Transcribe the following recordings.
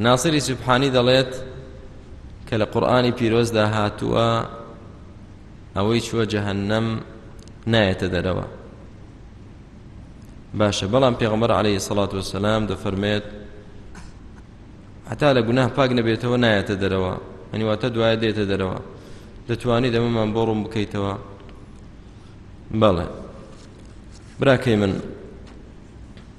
ناصری سبحانی دەڵێت کە لە قورآانی پیرۆزدا هاتووە ئەوەی چووە جەهنم نایەتە دەرەوە باشە بەڵام پێغمبەر عليه سڵات وسلام دەفەرمێت هەتا لە گوناه پاک نەبێتەوە نایەتە دەرەوە ئەنیواتە دوایە دێتە دەرەوە دەتوانانی دەمەمان بۆ ڕوون بکەیتەوە بەڵێ براکەی من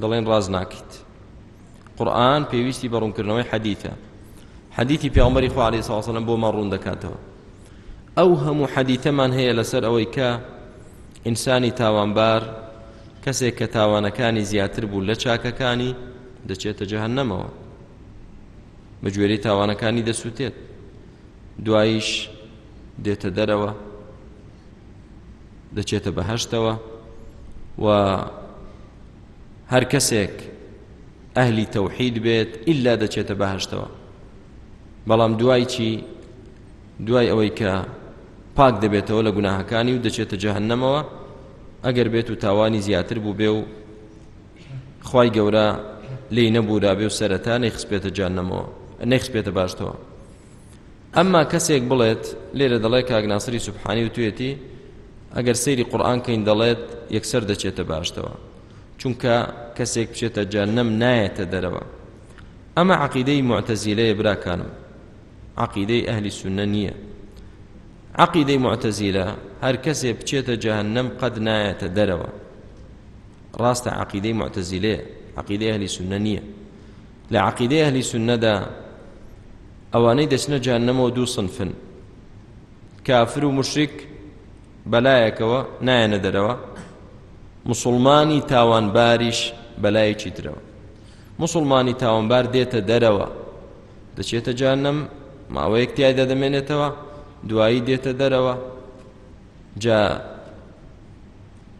دەڵێن ڕاز ناکەیت قورآن پێویستی بە ڕوونکردنەوەی حەدیثە حەدیثی پیامبەری خوا علیه الصلاة والسلام بۆمان ڕوون دەکاتەوە ئەو هەموو حەدیثەمان هەیە لەسەر ئەوەی کە ئینسانی تاوانبار کەسێک کە تاوانەکانی زیاتر بوو لە چاکەکانی دەچێتە جەهەنەمەوە بە گوێرەی تاوانەکانی دەسووتێت دوایش دێتە دەرەوە دەچێتە بەهەشتەوە و هەر کەسێک ئەهلی تەوحید بێت ئللا دەچێتە بەهشتەوە بەڵام دوای چی دوای ئەوەی کە پاک دەبێتەوە لە گوناهەکانی و دەچێتە جەهنەمەوە ئەگەر بێت و تاوانی زیاتر بوو بێ و خی گەورە لی نەبوورا بێ و سەرەتا نەیخسپێتە جانەمەوە نەیخسپێتە باشتەوە ئەمما کەسێک بڵێت لێرە دەڵێ کاک ناسری سبحانی وتوێتی ئەگەر سەیری قورآن کەین دەڵێت یەکسەر دەچێتە باشتەوە چونکە کەسێک بچێتە جەنەم نایەتە دەرەوە ئەمە عقیدەی معتەزیلەیە براکانم عقیدەی ئەهلی سنە نییە عقیدەی معتەزیلە هەر کەسێ بچێتە جەهنم قەد نایەتە دەرەوە ڕاستە عقیدەی معتەزیلەیە عقیدەی ئەهلی سنە نییە لە عەقیدەی ئەهلی سوننەدا ئەوانەی دەچنە جەهەنەمەوە دوو صنفن کافر و مشرک بەلایەکەوە نایەنە دەرەوە مسلمانی تاوانباریش بەلایەکی ترەوە مسلمانی تاوانبار دێتە دەرەوە دەچێتە جانم ماوەیەک تایدا دەمێنێتەوە دوایی دێتە دەرەوە جا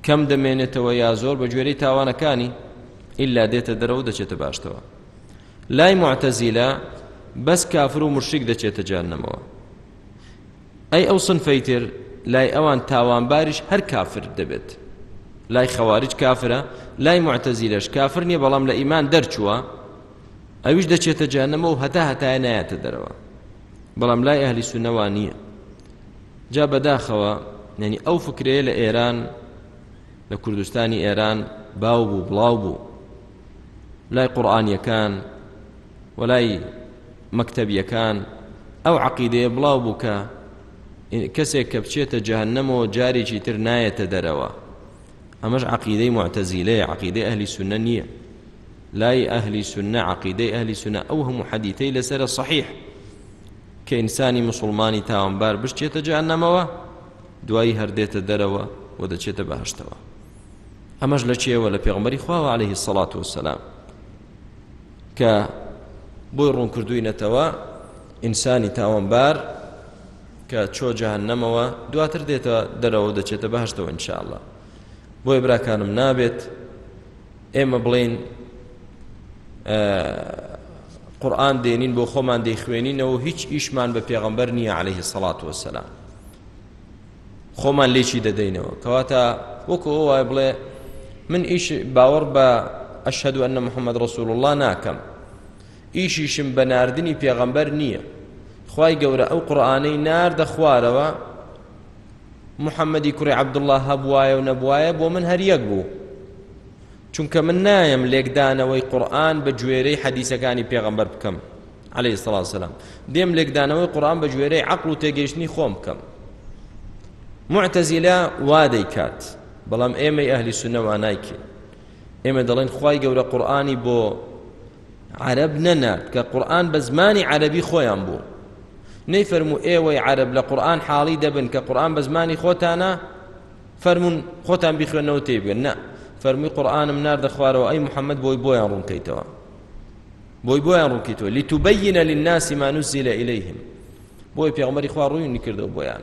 کەم دەمێنێتەوە یا زۆر بە گوێرەی تاوانەکانی ئللا دێتە دەرەوە دەچێتە باشتەوە لای معتەزیلا بەس کافر و مشک دەچێتە جانەمەوە ئەی ئەو سنفەی تر لای ئەوان تاوانباریش هەر کافر دەبێت لای خەواریج کافرە لای معتەزیلەش کافر نییە بەڵام لە ئیمان دەرچووە ئەویش دەچێتە جانەمە و هەتا هەتای نایەتە دەرەوە بەڵام لای ئەهلی سونەوان نییە جا بەداخەوە یانی ئەو فکرەیە لە ئێران لە کوردستانی ئێران باو بوو بڵاو بوو لای قورآانیەکان وەلای مەکتەبیەکان ئەو عقیدەیە بڵاو بوو کە کەسێک کە بچێتە جەهنەمەوە جارێکی تر نایەتە دەرەوە ئەمەش عقیدەی معتەزیلەیە عقیدەی ئەهلی سنە نییە لای ئەهلی سنە عقیدەی ئەهلی سنە ئەو هەموو حەدیتەی لەسرە صحیح کە ئینسانی موسوڵمانی تاوانبار بشچێتە جەهەنەمەوە دوایی هەر دێتە دەرەوە و دەچێتە بەهەشتەوە ئەمەش لە چێوە لە پێغمبەری خواوە عليه الصلاة والسلام کە بۆی ڕوون کردووی نەتەوە ئینسانی تاوانبار کە چۆ جەهنەمەوە دواتر دێتە دەرەوە دەچێتە بەهشتەوە انشاءله بۆیە براکانم نابێت ئێمە بڵێین قورئان دێنین بۆ خۆمان دەیخوێنینەوە هیچ ئیشمان بە پێغەمبەر نییە عليه سەڵات وسلام خۆمان لێکی دەدەینەوە کەواتە وەکو ئەو وای بڵێ من ئیش باوەڕ بە ئەشهد ئەنە محەممەد ڕسول الله ناکەم ئیشیشم بە نردنی پێغەمبەر نییە خی گەورە ئەو قورآانەی ناردە خوارەوە محەمەدی کوڕی عەبدوڵڵا هەبوایە و نەبوایە بۆ من هەر یەک بوو چونکە من نایم لێکدانەوەی قورآن بە گوێرەی حەدیسەکانی پێغەمبەر بکەم عليه الصلاة والسلام دێم لێکدانەوەی قورآن بە گوێرەی عەقڵ و تێگەیشتنی خۆم بکەم معتەزیلە وا دەیکات بەڵام ئێمەی ئەهلی سونە وانایکین ئێمە دەڵێن خوای گەورە قورآانی بۆ عەرەب نەنارد کە قورئان بە زمانی عەرەبی خۆیان بوو نەیفەرموو ئێوەی عەرەب لە قورئان حاڵی دەبن کە قورئان بە زمانی خۆتانە فەرمون خۆتان بیخوێنەوە تێی بگەن نە فەرمووی قورئانم ناردە خوارەوە ئەی محەممەد بۆی بۆیان ڕوونکەیتەوە بۆی بۆیان ڕوونکەیتەوە لتبینە للناس ما نزل إليهم بۆی پێغمبەری خوا ڕوونی کردەوە بۆیان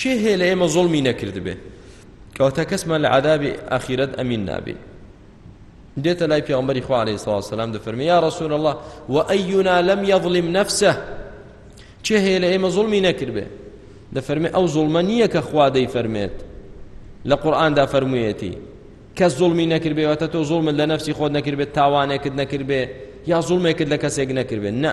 کێ هەیە لە ئێمە زۆڵمی نەکردبێ کەواتە کەسمان لە عذابی ئاخیرەت ئەمین نابێ دێتە لای پیامبەری خوا عليه الصلاة والسلام دەفەرمی یا رسول الله و ئەیونا لم یظلم نفسه چێ هەیە لە ئێمە زوڵمی نەکردبێ دەفەرمێ ئەو زوڵمە نییە کە خوا دەیفەرمێت لە قورآاندا فەرموویەتی کەس زوڵمی نەکردبێەوەتە تۆ زوڵمت لە نفسی خۆت نەکردبێت تاوانێکت نەکردبێ یا زوڵمێکت لە کەسێک نەکردبێت نە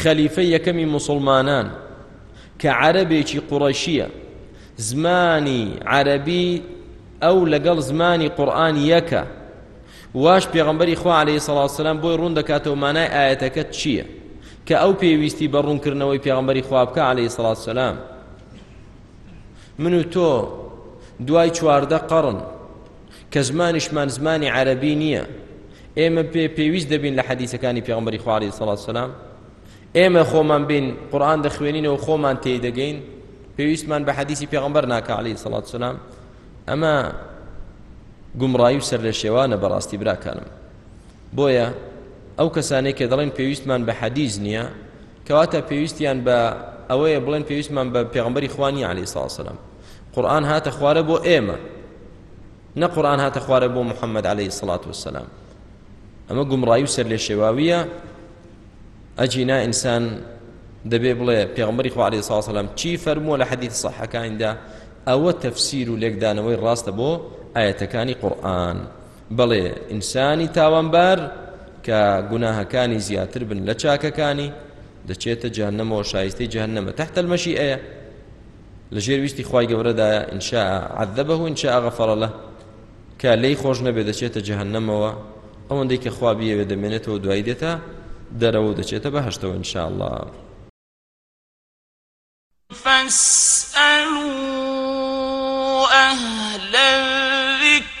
خەلیفەی یەکەمی موسڵمانان کە عەرەبێکی قوڕەشیە زمانی عەرەبی ئەو لەگەڵ زمانی قورآن یەکە واش پێغمبەری خوا عليه سەڵاسلام بۆی ڕوون دەکاتەوە مانای ئاەتەکەت چییە کە ئەو پێویستی بە ڕوونکردنەوەی پێغمبەری خوا بکە عليه سەڵاسلام من و تۆ دوای چواردە قەڕن کە زمانیشمان زمانی عەرەبی نییە ئێمە پێ پێویست دەبین لە حەدیثەکانی پێغمبەری خواری سەڵات سلام ئێمە خۆمان بین قورآان دەخوێنینەوە خۆمان تێی دەگەین پێویستمان بە حەدیسی پێغمبەر ناکعالی سەڵات سلام ئەمە گومڕایی و سەر لە شێوانە بەڕاستی براکانم بۆیە ئەو کەسانێک کە دەڵێن پێویستمان بە حەدیز نییە کەواتە پێویستیان بە ئەوەیە بڵێن پێویستمان بە پێغمبەری خوانی علی ساسەلام قورئان هاتە خوارە بۆ ئێمە نە قورئان هاتە خوارە بۆ محەممەد عليه سڵات وسلام ئەمە گومڕایی و سەر لێ شێواویە ئەجینا ئینسان دەبێ بڵێ پێغمبەری خوا عليه سڵات سلام چی فەرمووە لە حەدیث صحەکاندا ئەوە تەفسیر و لێکدانەوەی ڕاستە بۆ ئاەتەکانی قورآن بەڵێ ئینسانی تاوانبار کە گوناهەکانی زیاتر بن لە چاکەکانی دەچێتە جەهنەمەوە شایستەی جەهنەمە تحت المەشی ئەیە لەژێر ویستی خوای گەورەدایە ان شاء عذبه ان شاء غفر له کە لێی خۆش نەبێ دەچێتە جەهەنەمەوە ئەوەندەی کە خوا بیەوێ دەمێنێتەوە دوایی دێتە دەرەوە دەچێتە بەهشتەوە ان شاء الله فاسألوا أهل الذكر